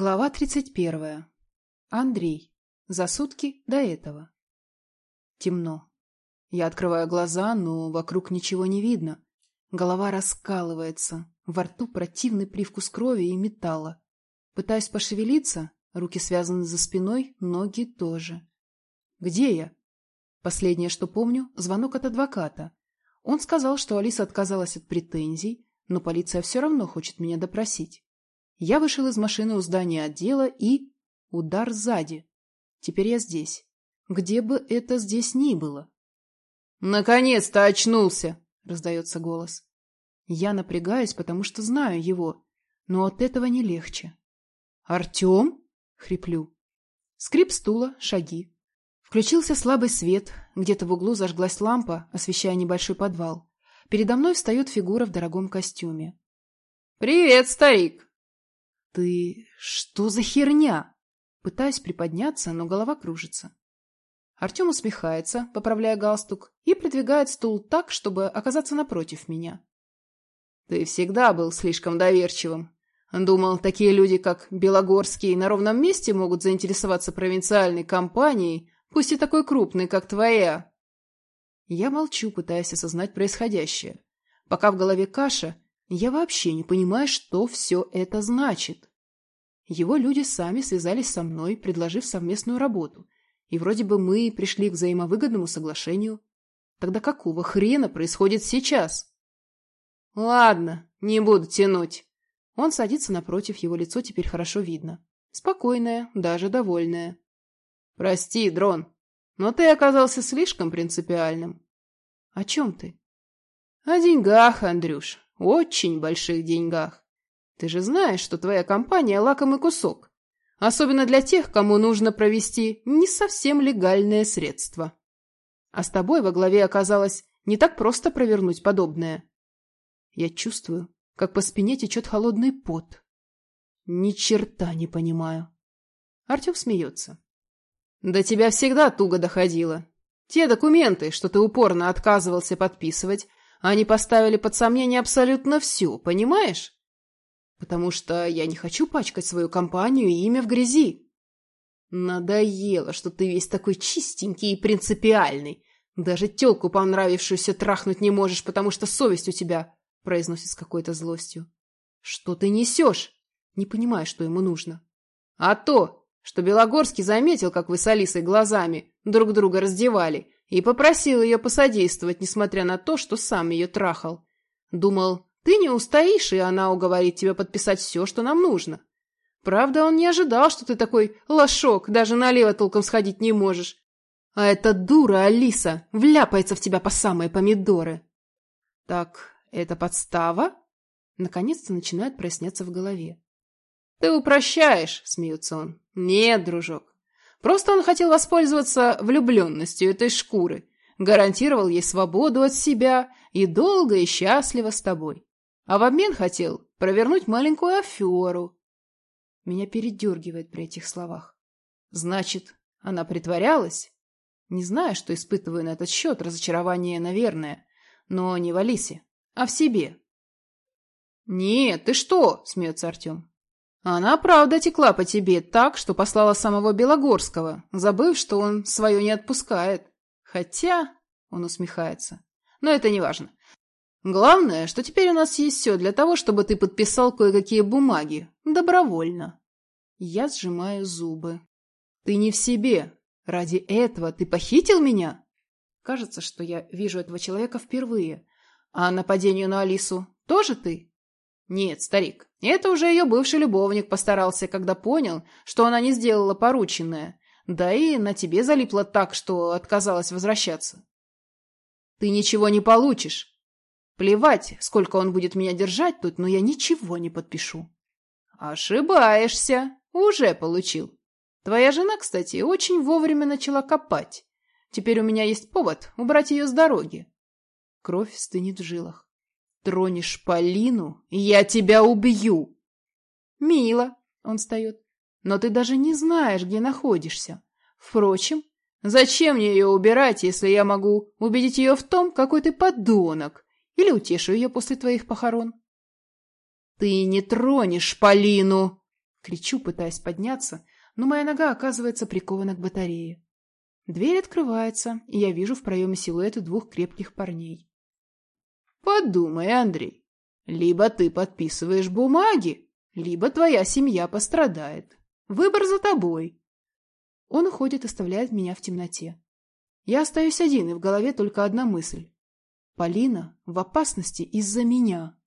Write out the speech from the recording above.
Глава 31. Андрей. За сутки до этого. Темно. Я открываю глаза, но вокруг ничего не видно. Голова раскалывается, во рту противный привкус крови и металла. Пытаюсь пошевелиться, руки связаны за спиной, ноги тоже. Где я? Последнее, что помню, звонок от адвоката. Он сказал, что Алиса отказалась от претензий, но полиция все равно хочет меня допросить. Я вышел из машины у здания отдела и... Удар сзади. Теперь я здесь. Где бы это здесь ни было. «Наконец-то очнулся!» — раздается голос. Я напрягаюсь, потому что знаю его, но от этого не легче. «Артем?» — хриплю. Скрип стула, шаги. Включился слабый свет, где-то в углу зажглась лампа, освещая небольшой подвал. Передо мной встает фигура в дорогом костюме. «Привет, старик!» «Ты... что за херня?» Пытаюсь приподняться, но голова кружится. Артем усмехается, поправляя галстук, и придвигает стул так, чтобы оказаться напротив меня. «Ты всегда был слишком доверчивым. Думал, такие люди, как Белогорский, на ровном месте могут заинтересоваться провинциальной компанией, пусть и такой крупной, как твоя». Я молчу, пытаясь осознать происходящее. Пока в голове каша, я вообще не понимаю, что все это значит. Его люди сами связались со мной, предложив совместную работу. И вроде бы мы пришли к взаимовыгодному соглашению. Тогда какого хрена происходит сейчас? Ладно, не буду тянуть. Он садится напротив, его лицо теперь хорошо видно. Спокойное, даже довольное. Прости, Дрон, но ты оказался слишком принципиальным. О чем ты? О деньгах, Андрюш, очень больших деньгах. Ты же знаешь, что твоя компания – лакомый кусок. Особенно для тех, кому нужно провести не совсем легальное средство. А с тобой во главе оказалось не так просто провернуть подобное. Я чувствую, как по спине течет холодный пот. Ни черта не понимаю. Артем смеется. До тебя всегда туго доходило. Те документы, что ты упорно отказывался подписывать, они поставили под сомнение абсолютно все, понимаешь? потому что я не хочу пачкать свою компанию и имя в грязи. Надоело, что ты весь такой чистенький и принципиальный. Даже тёлку понравившуюся трахнуть не можешь, потому что совесть у тебя, — произносит с какой-то злостью. Что ты несешь? Не понимаю, что ему нужно. А то, что Белогорский заметил, как вы с Алисой глазами друг друга раздевали, и попросил ее посодействовать, несмотря на то, что сам ее трахал. Думал, ты не устоишь, и она уговорит тебя подписать все, что нам нужно. Правда, он не ожидал, что ты такой лошок, даже налево толком сходить не можешь. А эта дура Алиса вляпается в тебя по самые помидоры. Так, это подстава? Наконец-то начинает проясняться в голове. Ты упрощаешь, смеется он. Нет, дружок. Просто он хотел воспользоваться влюбленностью этой шкуры, гарантировал ей свободу от себя и долго и счастливо с тобой а в обмен хотел провернуть маленькую аферу. Меня передергивает при этих словах. Значит, она притворялась? Не знаю, что испытываю на этот счет, разочарование, наверное, но не в Алисе, а в себе. «Нет, ты что?» – смеется Артем. «Она правда текла по тебе так, что послала самого Белогорского, забыв, что он свое не отпускает. Хотя...» – он усмехается. «Но это не важно. Главное, что теперь у нас есть все для того, чтобы ты подписал кое-какие бумаги. Добровольно. Я сжимаю зубы. Ты не в себе. Ради этого ты похитил меня? Кажется, что я вижу этого человека впервые. А нападению на Алису тоже ты? Нет, старик, это уже ее бывший любовник постарался, когда понял, что она не сделала порученное. Да и на тебе залипла так, что отказалась возвращаться. Ты ничего не получишь. Плевать, сколько он будет меня держать тут, но я ничего не подпишу. Ошибаешься. Уже получил. Твоя жена, кстати, очень вовремя начала копать. Теперь у меня есть повод убрать ее с дороги. Кровь стынет в жилах. Тронешь Полину, я тебя убью. Мило, он встает. Но ты даже не знаешь, где находишься. Впрочем, зачем мне ее убирать, если я могу убедить ее в том, какой ты подонок, или утешу ее после твоих похорон. — Ты не тронешь Полину! — Кричу, пытаясь подняться, но моя нога оказывается прикована к батарее. Дверь открывается, и я вижу в проеме силуэты двух крепких парней. Подумай, Андрей. Либо ты подписываешь бумаги, либо твоя семья пострадает. Выбор за тобой. Он уходит, оставляет меня в темноте. Я остаюсь один, и в голове только одна мысль. Полина в опасности из-за меня.